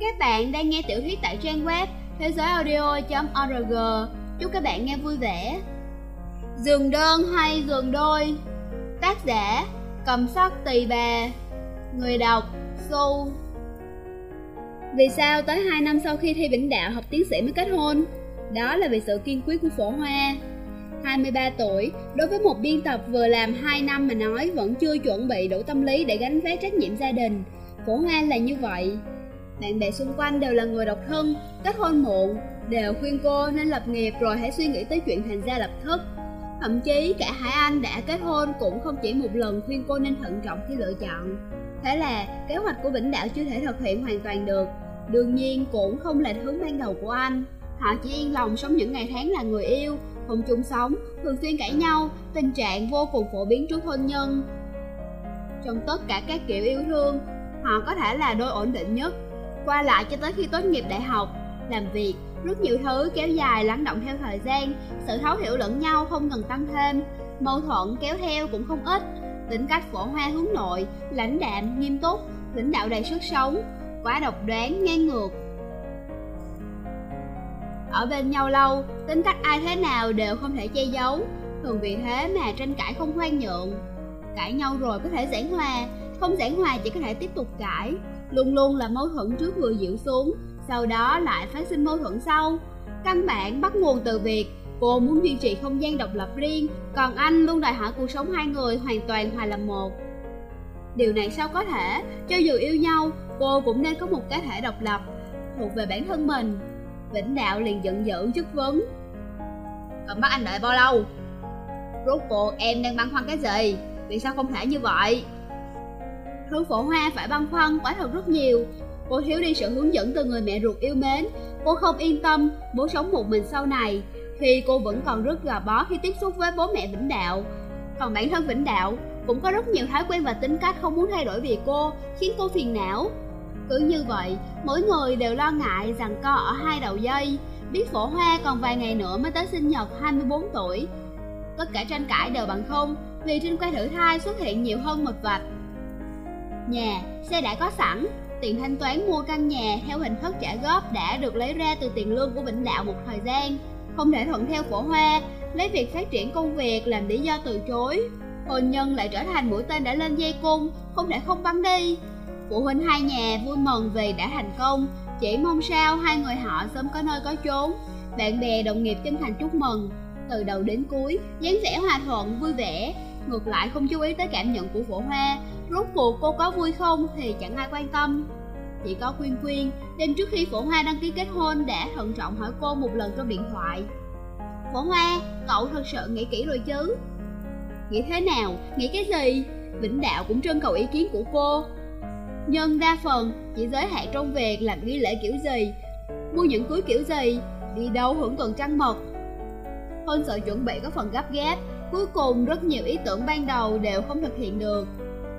Các bạn đang nghe tiểu thuyết tại trang web thế giới audio.org Chúc các bạn nghe vui vẻ Giường đơn hay giường đôi Tác giả Cầm sắc tỳ bà Người đọc Su Vì sao tới 2 năm sau khi thi vĩnh đạo học tiến sĩ mới kết hôn? Đó là vì sự kiên quyết của phổ hoa 23 tuổi, đối với một biên tập vừa làm 2 năm mà nói vẫn chưa chuẩn bị đủ tâm lý để gánh vác trách nhiệm gia đình. Phổ Hoa là như vậy. Bạn bè xung quanh đều là người độc thân, kết hôn muộn, đều khuyên cô nên lập nghiệp rồi hãy suy nghĩ tới chuyện thành gia lập thất. Thậm chí cả Hải Anh đã kết hôn cũng không chỉ một lần khuyên cô nên thận trọng khi lựa chọn. Thế là kế hoạch của Vĩnh Đạo chưa thể thực hiện hoàn toàn được, đương nhiên cũng không lệch hướng ban đầu của anh. Họ chỉ yên lòng sống những ngày tháng là người yêu, không chung sống, thường xuyên cãi nhau, tình trạng vô cùng phổ biến trước hôn nhân. Trong tất cả các kiểu yêu thương, họ có thể là đôi ổn định nhất, qua lại cho tới khi tốt nghiệp đại học, làm việc, rất nhiều thứ kéo dài lắng động theo thời gian, sự thấu hiểu lẫn nhau không ngừng tăng thêm, mâu thuẫn kéo theo cũng không ít, tính cách phổ hoa hướng nội, lãnh đạm, nghiêm túc, lãnh đạo đầy sức sống, quá độc đoán, ngang ngược, ở bên nhau lâu, tính cách ai thế nào đều không thể che giấu. Thường vì thế mà tranh cãi không khoan nhượng. Cãi nhau rồi có thể giảng hòa Không giảng hòa chỉ có thể tiếp tục cãi. Luôn luôn là mâu thuẫn trước vừa dịu xuống, Sau đó lại phát sinh mâu thuẫn sau Căn bản bắt nguồn từ việc Cô muốn duy trì không gian độc lập riêng, Còn anh luôn đòi hỏi cuộc sống hai người hoàn toàn hòa làm một Điều này sao có thể Cho dù yêu nhau, Cô cũng nên có một cá thể độc lập Thuộc về bản thân mình Vĩnh Đạo liền giận dữ chất vấn Còn bắt anh đợi bao lâu? Rốt cuộc em đang băn khoăn cái gì? Vì sao không thể như vậy? Thứ phổ hoa phải băn khoăn quả thật rất nhiều. Cô thiếu đi sự hướng dẫn từ người mẹ ruột yêu mến. Cô không yên tâm bố sống một mình sau này. Khi cô vẫn còn rất gò bó khi tiếp xúc với bố mẹ Vĩnh Đạo. Còn bản thân Vĩnh Đạo cũng có rất nhiều thói quen và tính cách không muốn thay đổi vì cô Khiến cô phiền não. Cứ như vậy, mỗi người đều lo ngại rằng co ở hai đầu dây. Biết phổ hoa còn vài ngày nữa mới tới sinh nhật 24 tuổi. Tất cả tranh cãi đều bằng không Vì trên que thử thai xuất hiện nhiều hơn một vạch. Nhà, xe đã có sẵn. Tiền thanh toán mua căn nhà theo hình thức trả góp đã được lấy ra từ tiền lương của Vĩnh Đạo một thời gian. Không thể thuận theo phổ hoa Lấy việc phát triển công việc làm lý do từ chối. Hôn nhân lại trở thành mũi tên đã lên dây cung Không thể không bắn đi. Phụ huynh hai nhà vui mừng vì đã thành công, chỉ mong sao hai người họ sớm có nơi có chốn. Bạn bè đồng nghiệp chân thành chúc mừng, từ đầu đến cuối, dáng vẻ hòa thuận, vui vẻ. Ngược lại không chú ý tới cảm nhận của phổ hoa, rốt cuộc cô có vui không thì chẳng ai quan tâm. Chỉ có Quyên Quyên, đêm trước khi phổ hoa đăng ký kết hôn đã thận trọng hỏi cô một lần trong điện thoại. Phổ hoa, cậu thật sự nghĩ kỹ rồi chứ? Nghĩ thế nào? Nghĩ cái gì? Vĩnh Đạo cũng trân cầu ý kiến của cô nhưng đa phần chỉ giới hạn trong việc làm nghi lễ kiểu gì, mua những cưới kiểu gì, đi đâu hưởng tuần trăng mật. Hôn sự chuẩn bị có phần gấp gáp, cuối cùng rất nhiều ý tưởng ban đầu đều không thực hiện được.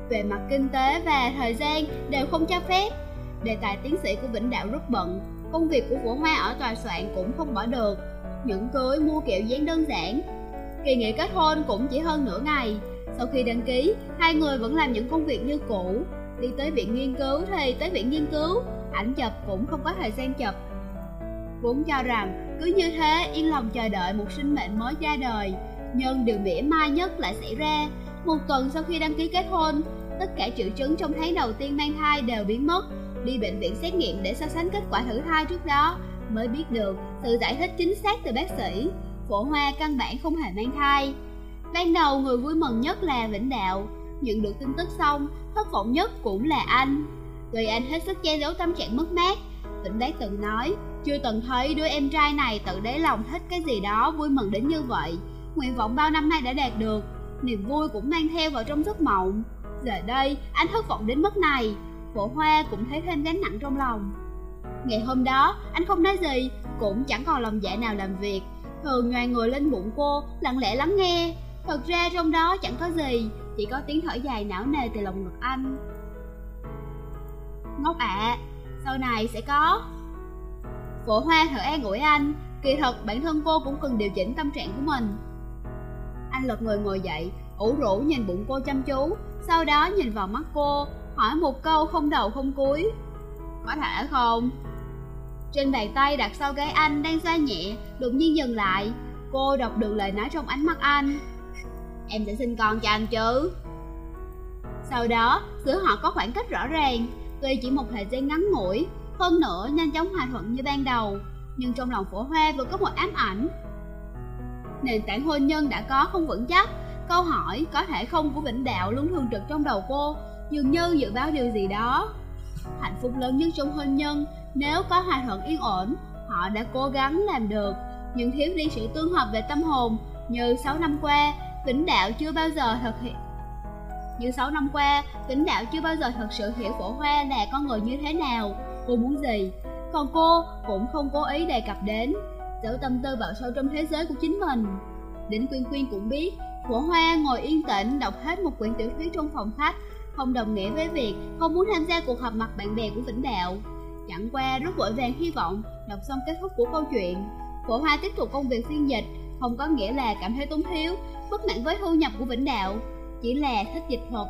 Về mặt kinh tế và thời gian đều không cho phép. Đề tài tiến sĩ của Vĩnh Đạo rất bận, công việc của Vũ Hoa ở tòa soạn cũng không bỏ được. Những cưới mua kiểu dáng đơn giản. Kỳ nghỉ kết hôn cũng chỉ hơn nửa ngày. Sau khi đăng ký, hai người vẫn làm những công việc như cũ, đi tới viện nghiên cứu thì tới viện nghiên cứu ảnh chụp cũng không có thời gian chụp vốn cho rằng cứ như thế yên lòng chờ đợi một sinh mệnh mới ra đời nhưng điều mỉa mai nhất lại xảy ra. Một tuần sau khi đăng ký kết hôn, tất cả triệu chứng trong tháng đầu tiên mang thai đều biến mất. Đi bệnh viện xét nghiệm để so sánh kết quả thử thai trước đó mới biết được sự giải thích chính xác từ bác sĩ. Phổ hoa căn bản không hề mang thai. Ban đầu người vui mừng nhất là vĩnh đạo. Nhận được tin tức xong, thất vọng nhất cũng là anh. Tuy anh hết sức che giấu tâm trạng mất mát Vĩnh đế từng nói, Chưa từng thấy đứa em trai này tự đáy lòng thích cái gì đó vui mừng đến như vậy. Nguyện vọng bao năm nay đã đạt được Niềm vui cũng mang theo vào trong giấc mộng. Giờ đây anh thất vọng đến mức này Phổ Hoa cũng thấy thêm gánh nặng trong lòng. Ngày hôm đó anh không nói gì Cũng chẳng còn lòng dạ nào làm việc. Thường nhòi người lên bụng cô Lặng lẽ lắng nghe. Thật ra trong đó chẳng có gì Chỉ có tiếng thở dài não nề từ lòng ngực anh. Ngốc ạ, sau này sẽ có. Phổ Hoa thở an ủi anh Kỳ thật bản thân cô cũng cần điều chỉnh tâm trạng của mình. Anh lật người ngồi dậy ủ rũ nhìn bụng cô chăm chú Sau đó nhìn vào mắt cô Hỏi một câu không đầu không cuối Có thể không? Trên bàn tay đặt sau gáy anh đang xoa nhẹ, đột nhiên dừng lại. Cô đọc được lời nói trong ánh mắt anh. Em sẽ sinh con cho anh chứ? Sau đó, giữa họ có khoảng cách rõ ràng, tuy chỉ một thời gian ngắn ngủi, hơn nữa nhanh chóng hòa thuận như ban đầu, nhưng trong lòng phổ hoa vừa có một ám ảnh. Nền tảng hôn nhân đã có không vững chắc, câu hỏi có thể không của Vĩnh Đạo luôn thường trực trong đầu cô, dường như dự báo điều gì đó. Hạnh phúc lớn nhất trong hôn nhân, nếu có hòa thuận yên ổn, họ đã cố gắng làm được, nhưng thiếu đi sự tương hợp về tâm hồn, như 6 năm qua, Vĩnh Đạo chưa bao giờ thực hiện như 6 năm qua, Vĩnh Đạo chưa bao giờ thật sự hiểu Phổ Hoa là con người như thế nào, cô muốn gì. Còn cô cũng không cố ý đề cập đến, giấu tâm tư vào sâu trong thế giới của chính mình. Đỉnh Quyên Quyên cũng biết, Phổ Hoa ngồi yên tĩnh đọc hết một quyển tiểu thuyết trong phòng khách, không đồng nghĩa với việc không muốn tham gia cuộc họp mặt bạn bè của Vĩnh Đạo. Chẳng qua rất vội vàng hy vọng đọc xong kết thúc của câu chuyện. Phổ Hoa tiếp tục công việc phiên dịch, không có nghĩa là cảm thấy tốn thiếu, bất mãn với thu nhập của Vĩnh Đạo, chỉ là thích dịch thuật.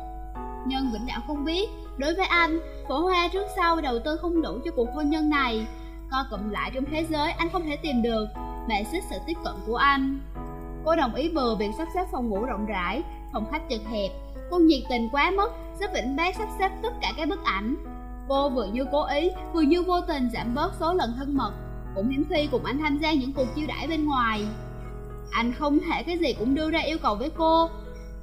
Nhưng Vĩnh Đạo không biết, đối với anh, phổ hoa trước sau đầu tư không đủ cho cuộc hôn nhân này. Co cụm lại trong thế giới anh không thể tìm được, mẹ xích sự tiếp cận của anh. Cô đồng ý bừa việc sắp xếp phòng ngủ rộng rãi, phòng khách chật hẹp. Cô nhiệt tình quá mức, giúp Vĩnh Bác sắp xếp tất cả các bức ảnh. Cô vừa như cố ý, vừa như vô tình giảm bớt số lần thân mật, cũng hiếm khi cùng anh tham gia những cuộc chiêu đãi bên ngoài. Anh không thể cái gì cũng đưa ra yêu cầu với cô,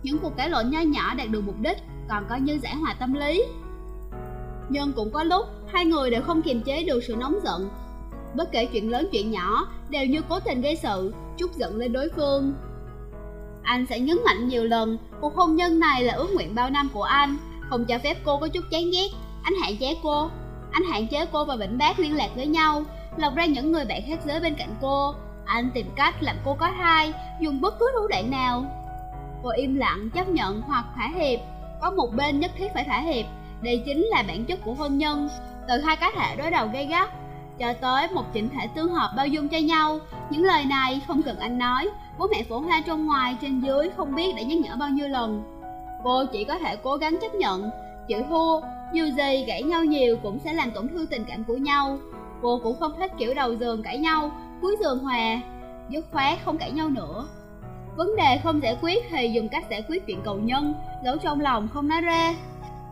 những cuộc cãi lộn nho nhỏ đạt được mục đích còn coi như giải hòa tâm lý nhưng cũng có lúc hai người đều không kiềm chế được sự nóng giận. Bất kể chuyện lớn chuyện nhỏ, đều như cố tình gây sự chút giận lên đối phương. Anh sẽ nhấn mạnh nhiều lần, cuộc hôn nhân này là ước nguyện bao năm của anh. Không cho phép cô có chút chán ghét. Anh hạn chế cô. Anh hạn chế cô và vĩnh bác liên lạc với nhau lọc ra những người bạn khác giới bên cạnh cô. Anh tìm cách làm cô có thai, dùng bất cứ thủ đoạn nào. Cô im lặng chấp nhận hoặc thỏa hiệp. Có một bên nhất thiết phải thỏa hiệp. Đây chính là bản chất của hôn nhân từ hai cá thể đối đầu gay gắt cho tới một chỉnh thể tương hợp bao dung cho nhau. Những lời này không cần anh nói bố mẹ phổ hoa trong ngoài trên dưới không biết đã nhắc nhở bao nhiêu lần. Cô chỉ có thể cố gắng chấp nhận chịu thua dù gì gãy nhau nhiều cũng sẽ làm tổn thương tình cảm của nhau. Cô cũng không thích kiểu đầu giường cãi nhau cuối giường hòa dứt khoát không cãi nhau nữa. Vấn đề không giải quyết thì dùng cách giải quyết chuyện cầu nhân, giấu trong lòng không nói ra.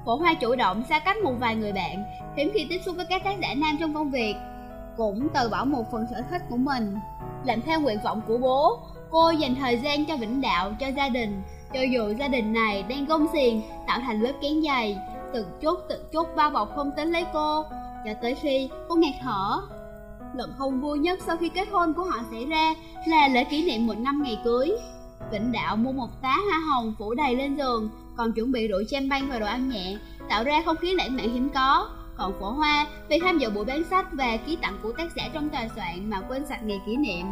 Phổ Hoa chủ động xa cách một vài người bạn, hiếm khi tiếp xúc với các tác giả nam trong công việc. Cũng từ bỏ một phần sở thích của mình, làm theo nguyện vọng của bố. Cô dành thời gian cho vĩnh đạo, cho gia đình, cho dù gia đình này đang gông xiềng, tạo thành lớp kén dày, từng chút từng chút bao bọc không tính lấy cô, cho tới khi cô ngạt thở. Lần không vui nhất sau khi kết hôn của họ xảy ra là lễ kỷ niệm một năm ngày cưới. Vĩnh Đạo mua một tá hoa hồng phủ đầy lên giường, còn chuẩn bị rượu champagne và đồ ăn nhẹ, tạo ra không khí lãng mạn hiếm có. Còn phổ hoa, vì tham dự buổi bán sách và ký tặng của tác giả trong tòa soạn mà quên sạch ngày kỷ niệm.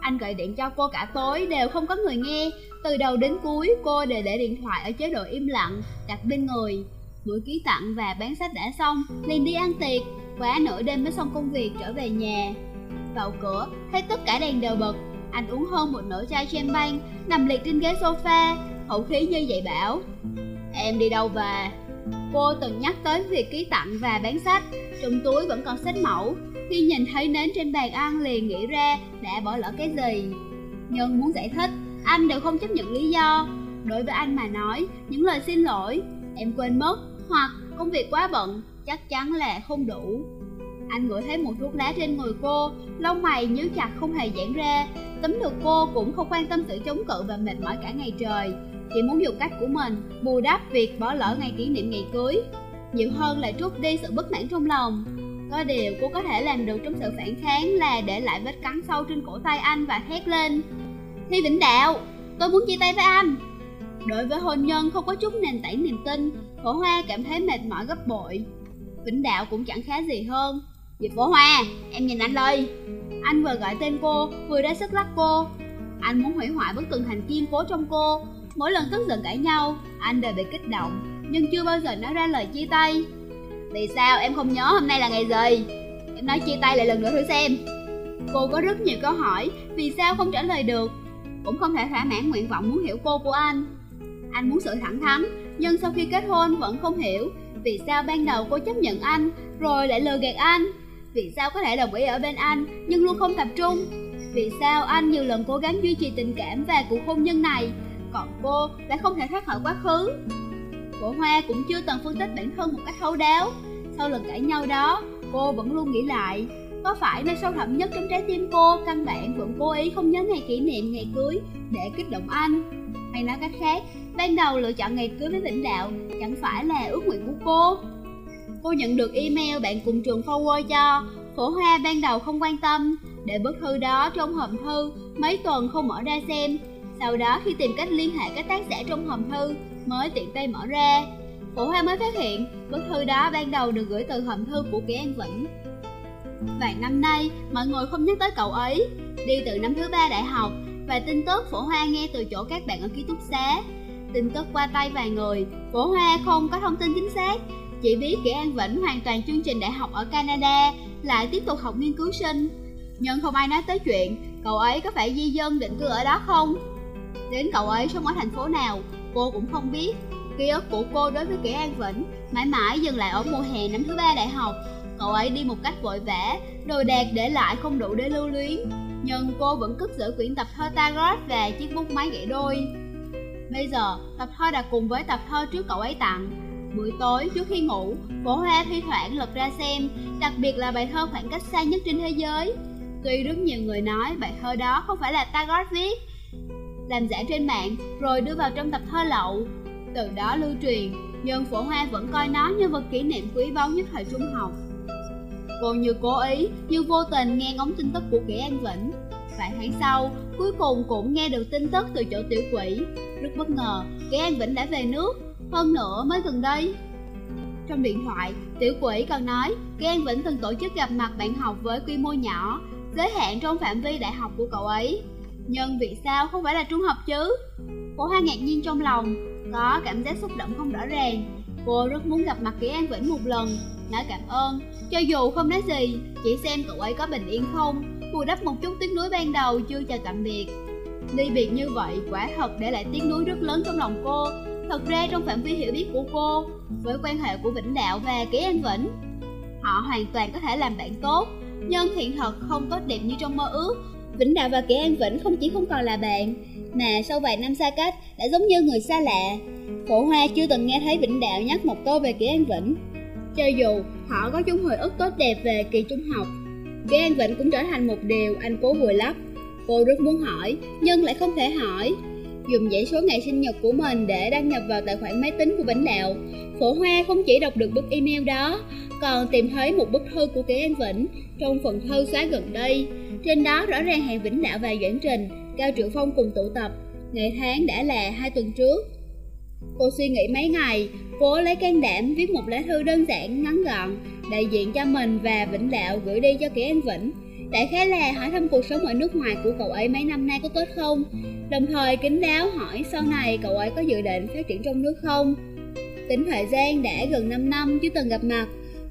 Anh gọi điện cho cô cả tối đều không có người nghe, từ đầu đến cuối cô đều để điện thoại ở chế độ im lặng, đặt bên người. Buổi ký tặng và bán sách đã xong, liền đi ăn tiệc, quá nửa đêm mới xong công việc trở về nhà. Vào cửa, thấy tất cả đèn đều bật, anh uống hơn một nửa chai champagne, nằm liệt trên ghế sofa, hậu khí như vậy bảo Em đi đâu về? Cô từng nhắc tới việc ký tặng và bán sách, trong túi vẫn còn sách mẫu. Khi nhìn thấy nến trên bàn ăn liền nghĩ ra đã bỏ lỡ cái gì. Nhưng muốn giải thích, anh đều không chấp nhận lý do. Đối với anh mà nói, những lời xin lỗi, em quên mất, hoặc công việc quá bận, chắc chắn là không đủ. Anh ngửi thấy một thuốc lá trên người cô, lông mày nhíu chặt không hề giãn ra. Tấm được cô cũng không quan tâm sự chống cự và mệt mỏi cả ngày trời, chỉ muốn dùng cách của mình bù đắp việc bỏ lỡ ngày kỷ niệm ngày cưới. Nhiều hơn là trút đi sự bất mãn trong lòng. Có điều cô có thể làm được trong sự phản kháng là để lại vết cắn sâu trên cổ tay anh và hét lên. Thi Vĩnh Đạo, tôi muốn chia tay với anh. Đối với hôn nhân không có chút nền tảng niềm tin, Phổ Hoa cảm thấy mệt mỏi gấp bội. Vĩnh Đạo cũng chẳng khá gì hơn, Diệp Phổ Hoa, em nhìn anh đây Anh vừa gọi tên cô, vừa ra sức lắc cô Anh muốn hủy hoại bức tường thành kiên cố trong cô Mỗi lần tức giận cãi nhau, anh đều bị kích động Nhưng chưa bao giờ nói ra lời chia tay Vì sao em không nhớ hôm nay là ngày gì? Em nói chia tay lại lần nữa thử xem Cô có rất nhiều câu hỏi, vì sao không trả lời được Cũng không thể thỏa mãn nguyện vọng muốn hiểu cô của anh Anh muốn sự thẳng thắn, nhưng sau khi kết hôn vẫn không hiểu Vì sao ban đầu cô chấp nhận anh, rồi lại lừa gạt anh? Vì sao có thể đồng ý ở bên anh, nhưng luôn không tập trung? Vì sao anh nhiều lần cố gắng duy trì tình cảm và cuộc hôn nhân này, còn cô lại không thể thoát khỏi quá khứ? Cổ Hoa cũng chưa từng phân tích bản thân một cách thấu đáo. Sau lần cãi nhau đó, cô vẫn luôn nghĩ lại, có phải nơi sâu thẳm nhất trong trái tim cô căn bản vẫn cố ý không nhớ ngày kỷ niệm ngày cưới để kích động anh? Hay nói cách khác, ban đầu lựa chọn ngày cưới với Vĩnh Đạo chẳng phải là ước nguyện của cô? Cô nhận được email bạn cùng trường forward cho, phổ hoa ban đầu không quan tâm, để bức thư đó trong hòm thư mấy tuần không mở ra xem. Sau đó khi tìm cách liên hệ các tác giả trong hòm thư mới tiện tay mở ra. Phổ hoa mới phát hiện bức thư đó ban đầu được gửi từ hòm thư của Kỷ An Vĩnh. Vài năm nay, mọi người không nhắc tới cậu ấy. Đi từ năm thứ ba đại học, và tin tức phổ hoa nghe từ chỗ các bạn ở ký túc xá. Tin tức qua tay vài người, phổ hoa không có thông tin chính xác, chỉ biết Kỷ An Vĩnh hoàn toàn chương trình đại học ở Canada, lại tiếp tục học nghiên cứu sinh. Nhưng không ai nói tới chuyện cậu ấy có phải di dân định cư ở đó không. Đến cậu ấy sống ở thành phố nào, cô cũng không biết. Ký ức của cô đối với Kỷ An Vĩnh mãi mãi dừng lại ở mùa hè năm thứ ba đại học. Cậu ấy đi một cách vội vã, đồ đạc để lại không đủ để lưu luyến. Nhưng cô vẫn cất giữ quyển tập thơ Tagore và chiếc bút máy gãy đôi. Bây giờ, tập thơ đã cùng với tập thơ trước cậu ấy tặng Buổi tối trước khi ngủ, cổ hoa thi thoảng lật ra xem, đặc biệt là bài thơ khoảng cách xa nhất trên thế giới. Tuy rất nhiều người nói bài thơ đó không phải là Tagore viết, làm giả trên mạng rồi đưa vào trong tập thơ lậu, từ đó lưu truyền, nhưng phổ hoa vẫn coi nó như vật kỷ niệm quý báu nhất thời trung học. Cô như cố ý, như vô tình nghe ngóng tin tức của kẻ An Vĩnh. Vài tháng sau, cuối cùng cũng nghe được tin tức từ chỗ tiểu quỷ. Rất bất ngờ, kẻ An Vĩnh đã về nước, hơn nữa mới gần đây Trong điện thoại, tiểu quỷ còn nói Kỳ An Vĩnh từng tổ chức gặp mặt bạn học với quy mô nhỏ Giới hạn trong phạm vi đại học của cậu ấy nhưng vì sao? Không phải là trung học chứ? Cô Hoa ngạc nhiên trong lòng Có cảm giác xúc động không rõ ràng. Cô rất muốn gặp mặt kỹ An Vĩnh một lần. Nói cảm ơn. Cho dù không nói gì Chỉ xem cậu ấy có bình yên không. Bù đắp một chút tiếc nuối ban đầu chưa chào tạm biệt. Ly biệt như vậy quả thật để lại tiếc nuối rất lớn trong lòng cô. Thật ra trong phạm vi hiểu biết của cô, với quan hệ của Vĩnh Đạo và kỹ An Vĩnh, họ hoàn toàn có thể làm bạn tốt, nhưng hiện thật không tốt đẹp như trong mơ ước. Vĩnh Đạo và Kỷ An Vĩnh không chỉ không còn là bạn, mà sau vài năm xa cách đã giống như người xa lạ. Phổ Hoa chưa từng nghe thấy Vĩnh Đạo nhắc một câu về Kỷ An Vĩnh. Cho dù họ có chung hồi ức tốt đẹp về kỳ trung học, Kỷ An Vĩnh cũng trở thành một điều anh cố vùi lấp. Cô rất muốn hỏi, nhưng lại không thể hỏi dùng dãy số ngày sinh nhật của mình để đăng nhập vào tài khoản máy tính của Vĩnh Đạo. Phổ Hoa không chỉ đọc được bức email đó, còn tìm thấy một bức thư của Kế An Vĩnh trong phần thư xóa gần đây. Trên đó rõ ràng hẹn Vĩnh Đạo và Doãn Trình, Cao Triệu Phong cùng tụ tập. Ngày tháng đã là hai tuần trước. Cô suy nghĩ mấy ngày, cố lấy can đảm viết một lá thư đơn giản, ngắn gọn, đại diện cho mình và Vĩnh Đạo gửi đi cho Kế An Vĩnh. Đại khái là hỏi thăm cuộc sống ở nước ngoài của cậu ấy mấy năm nay có tốt không Đồng thời kính đáo hỏi sau này cậu ấy có dự định phát triển trong nước không? Tính thời gian đã gần 5 năm chưa từng gặp mặt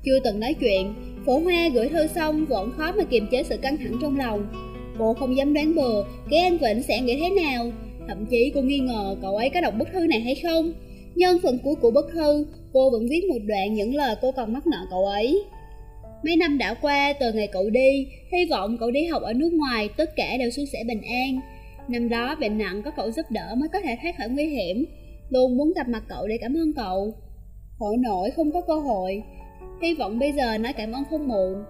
Chưa từng nói chuyện Phổ Hoa gửi thư xong vẫn khó mà kiềm chế sự căng thẳng trong lòng. Cô không dám đoán bừa Cái anh Vĩnh sẽ nghĩ thế nào Thậm chí cô nghi ngờ cậu ấy có đọc bức thư này hay không. Nhân phần cuối của bức thư Cô vẫn viết một đoạn những lời cô còn mắc nợ cậu ấy. Mấy năm đã qua từ ngày cậu đi, hy vọng cậu đi học ở nước ngoài tất cả đều suôn sẻ bình an. Năm đó bệnh nặng có cậu giúp đỡ mới có thể thoát khỏi nguy hiểm, luôn muốn gặp mặt cậu để cảm ơn cậu. Hội nổi không có cơ hội, hy vọng bây giờ nói cảm ơn không muộn.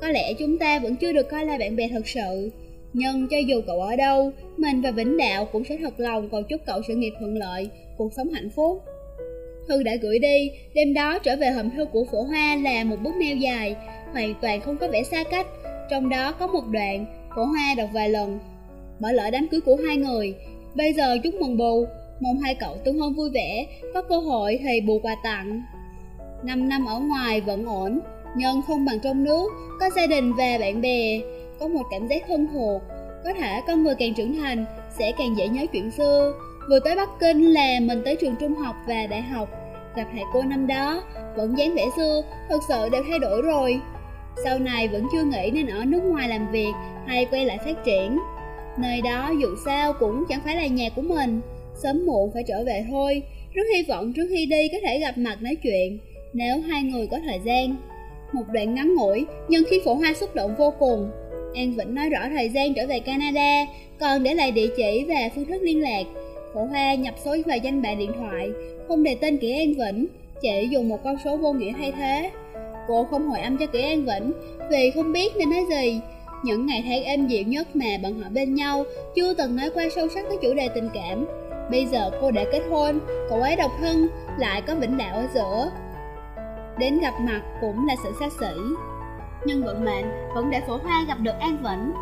Có lẽ chúng ta vẫn chưa được coi là bạn bè thật sự, nhưng cho dù cậu ở đâu, mình và Vĩnh Đạo cũng sẽ thật lòng cầu chúc cậu sự nghiệp thuận lợi, cuộc sống hạnh phúc. Thư đã gửi đi, đêm đó trở về hầm thư của phổ hoa là một bức mail dài, hoàn toàn không có vẻ xa cách. Trong đó có một đoạn, phổ hoa đọc vài lần. Mở lỡ đám cưới của hai người, bây giờ chúc mừng bù, mong hai cậu tương hôn vui vẻ, có cơ hội thì bù quà tặng. Năm năm ở ngoài vẫn ổn, nhưng không bằng trong nước, có gia đình và bạn bè, có một cảm giác thân thuộc. Có thể con người càng trưởng thành, sẽ càng dễ nhớ chuyện xưa. Vừa tới Bắc Kinh là mình tới trường trung học và đại học, gặp thầy cô năm đó, vẫn dáng vẻ xưa, thật sự đều thay đổi rồi. Sau này vẫn chưa nghĩ nên ở nước ngoài làm việc hay quay lại phát triển. Nơi đó dù sao cũng chẳng phải là nhà của mình, sớm muộn phải trở về thôi. Rất hy vọng trước khi đi có thể gặp mặt nói chuyện, nếu hai người có thời gian. Một đoạn ngắn ngủi, nhưng khi phổ hoa xúc động vô cùng. An Vĩnh nói rõ thời gian trở về Canada, còn để lại địa chỉ và phương thức liên lạc. Phổ Hoa nhập số và danh bạ điện thoại, không đề tên kỹ An Vĩnh, chỉ dùng một con số vô nghĩa thay thế. Cô không hồi âm cho kỹ An Vĩnh vì không biết nên nói gì. Những ngày tháng êm dịu nhất mà bọn họ bên nhau chưa từng nói qua sâu sắc tới chủ đề tình cảm. Bây giờ cô đã kết hôn, cậu ấy độc thân, lại có Vĩnh Đạo ở giữa. Đến gặp mặt cũng là sự xa xỉ. Nhưng vận mệnh vẫn để phổ hoa gặp được An Vĩnh.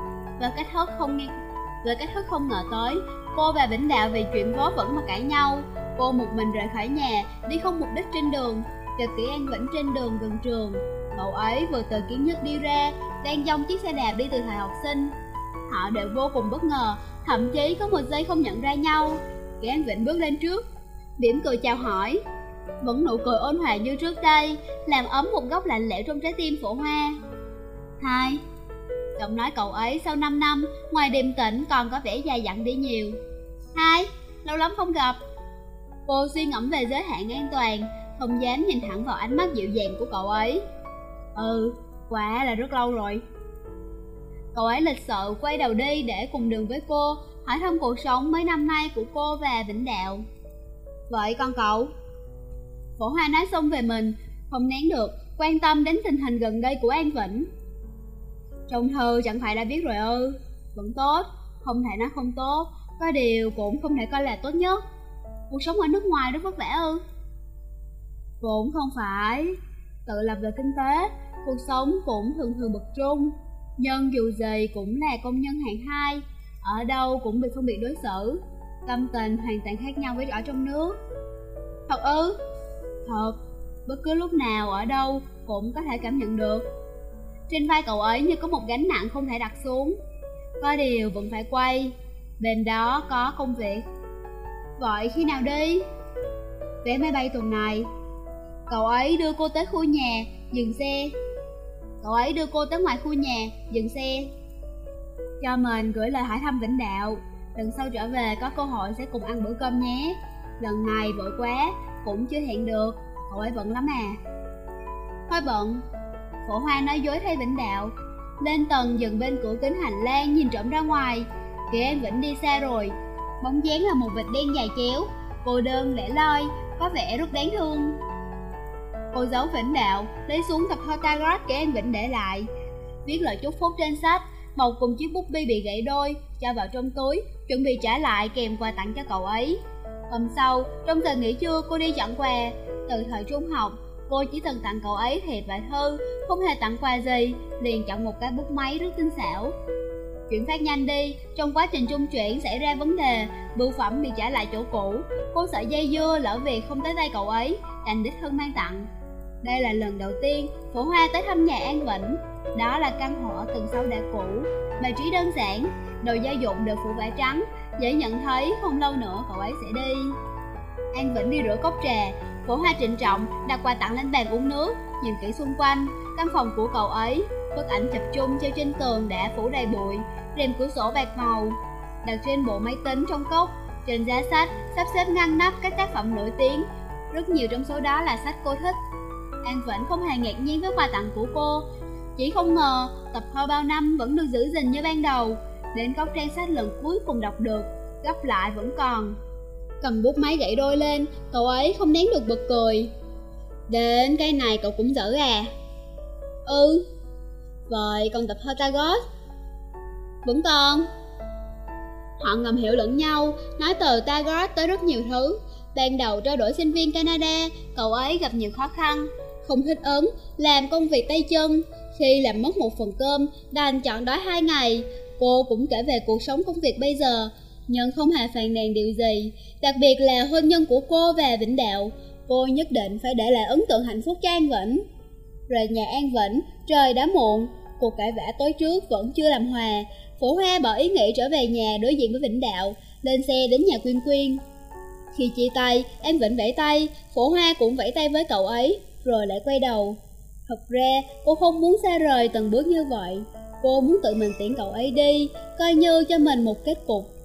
Và cách hớt không nghe với cách hớt không ngờ tới, cô và Vĩnh Đạo vì chuyện vớ vẩn mà cãi nhau. Cô một mình rời khỏi nhà, đi không mục đích trên đường, gặp kỹ An Vĩnh trên đường gần trường. Cậu ấy vừa từ kiến nhất đi ra, đang dông chiếc xe đạp đi từ thời học sinh. Họ đều vô cùng bất ngờ, thậm chí có một giây không nhận ra nhau. Gán Vĩnh bước lên trước, mỉm cười chào hỏi. Vẫn nụ cười ôn hòa như trước đây, làm ấm một góc lạnh lẽo trong trái tim phổ hoa. Hai, Giọng nói cậu ấy sau 5 năm, ngoài điềm tĩnh còn có vẻ dài dặn đi nhiều. Hai, lâu lắm không gặp. Cô suy ngẫm về giới hạn an toàn, không dám nhìn thẳng vào ánh mắt dịu dàng của cậu ấy. Ừ, quả là rất lâu rồi. Cậu ấy lịch sự quay đầu đi để cùng đường với cô, hỏi thăm cuộc sống mấy năm nay của cô và Vĩnh Đạo. Vậy con cậu? Phổ Hoa nói xong về mình, không nén được, quan tâm đến tình hình gần đây của An Vĩnh. Trong thư chẳng phải đã biết rồi ư Vẫn tốt, không thể nói không tốt Có điều cũng không thể coi là tốt nhất Cuộc sống ở nước ngoài rất vất vả ư Cũng không phải Tự lập về kinh tế Cuộc sống cũng thường thường bậc trung. Nhưng dù gì cũng là công nhân hạng hai Ở đâu cũng bị phân biệt đối xử. Tâm tình hoàn toàn khác nhau với ở trong nước. Thật ư? Thật. Bất cứ lúc nào ở đâu cũng có thể cảm nhận được. Trên vai cậu ấy như có một gánh nặng không thể đặt xuống. Có điều vẫn phải quay. Bên đó có công việc. Vậy khi nào đi? Vé máy bay tuần này. Cậu ấy đưa cô tới khu nhà, dừng xe. Cậu ấy đưa cô tới ngoài khu nhà, dừng xe. Cho mình gửi lời hỏi thăm Vĩnh Đạo. Lần sau trở về có cơ hội sẽ cùng ăn bữa cơm nhé. Lần này vội quá, cũng chưa hẹn được. Cậu ấy bận lắm à? Thôi bận, Phổ Hoa nói dối thay Vĩnh Đạo. Lên tầng dừng bên cửa kính hành lang nhìn trộm ra ngoài. Kỳ An Vĩnh đi xa rồi. Bóng dáng là một vịt đen dài chéo. Cô đơn lẻ loi Có vẻ rất đáng thương. Cô giấu Vĩnh Đạo Lấy xuống tập thơ kẻ em Vĩnh để lại Viết lời chúc phúc trên sách Một cùng chiếc bút bi bị gãy đôi Cho vào trong túi Chuẩn bị trả lại kèm quà tặng cho cậu ấy Hôm sau, trong giờ nghỉ trưa cô đi chọn quà Từ thời trung học Cô chỉ từng tặng cậu ấy thiệp và thư, không hề tặng quà gì, liền chọn một cái bút máy rất tinh xảo. Chuyển phát nhanh đi, trong quá trình trung chuyển xảy ra vấn đề, bưu phẩm bị trả lại chỗ cũ. Cô sợ dây dưa lỡ việc không tới tay cậu ấy, đành đích thân mang tặng. Đây là lần đầu tiên Phổ Hoa tới thăm nhà An Vĩnh. Đó là căn hộ ở tầng sau đã cũ, bài trí đơn giản, đồ gia dụng đều phủ vải trắng, dễ nhận thấy không lâu nữa cậu ấy sẽ đi. An Vĩnh đi rửa cốc trà, Phổ Hoa trịnh trọng đặt quà tặng lên bàn uống nước, nhìn kỹ xung quanh, căn phòng của cậu ấy, bức ảnh chụp chung treo trên tường đã phủ đầy bụi, rèm cửa sổ bạc màu, đặt trên bộ máy tính trong cốc, trên giá sách sắp xếp ngăn nắp các tác phẩm nổi tiếng, rất nhiều trong số đó là sách cô thích. An Vĩnh không hề ngạc nhiên với quà tặng của cô, chỉ không ngờ tập thơ bao năm vẫn được giữ gìn như ban đầu, đến góc trang sách lần cuối cùng đọc được, gấp lại vẫn còn. Cầm bút máy gãy đôi lên, cậu ấy không nén được bật cười. Đến cái này cậu cũng dở à? Ừ. Vậy còn tập Pythagoras? Vẫn còn. Họ ngầm hiểu lẫn nhau, nói từ Tagoras tới rất nhiều thứ. Ban đầu trao đổi sinh viên Canada, cậu ấy gặp nhiều khó khăn, không thích ứng, làm công việc tay chân. Khi làm mất một phần cơm, đành chọn đói hai ngày. Cô cũng kể về cuộc sống công việc bây giờ, nhưng không hề phàn nàn điều gì, đặc biệt là hôn nhân của cô và Vĩnh Đạo. Cô nhất định phải để lại ấn tượng hạnh phúc cho An Vĩnh. Rời nhà An Vĩnh, trời đã muộn, cuộc cãi vã tối trước vẫn chưa làm hòa. Phổ Hoa bỏ ý nghĩ trở về nhà đối diện với Vĩnh Đạo, lên xe đến nhà Quyên Quyên. Khi chia tay, An Vĩnh vẫy tay, Phổ Hoa cũng vẫy tay với cậu ấy, rồi lại quay đầu. Thật ra, cô không muốn xa rời từng bước như vậy. Cô muốn tự mình tiễn cậu ấy đi, coi như cho mình một kết cục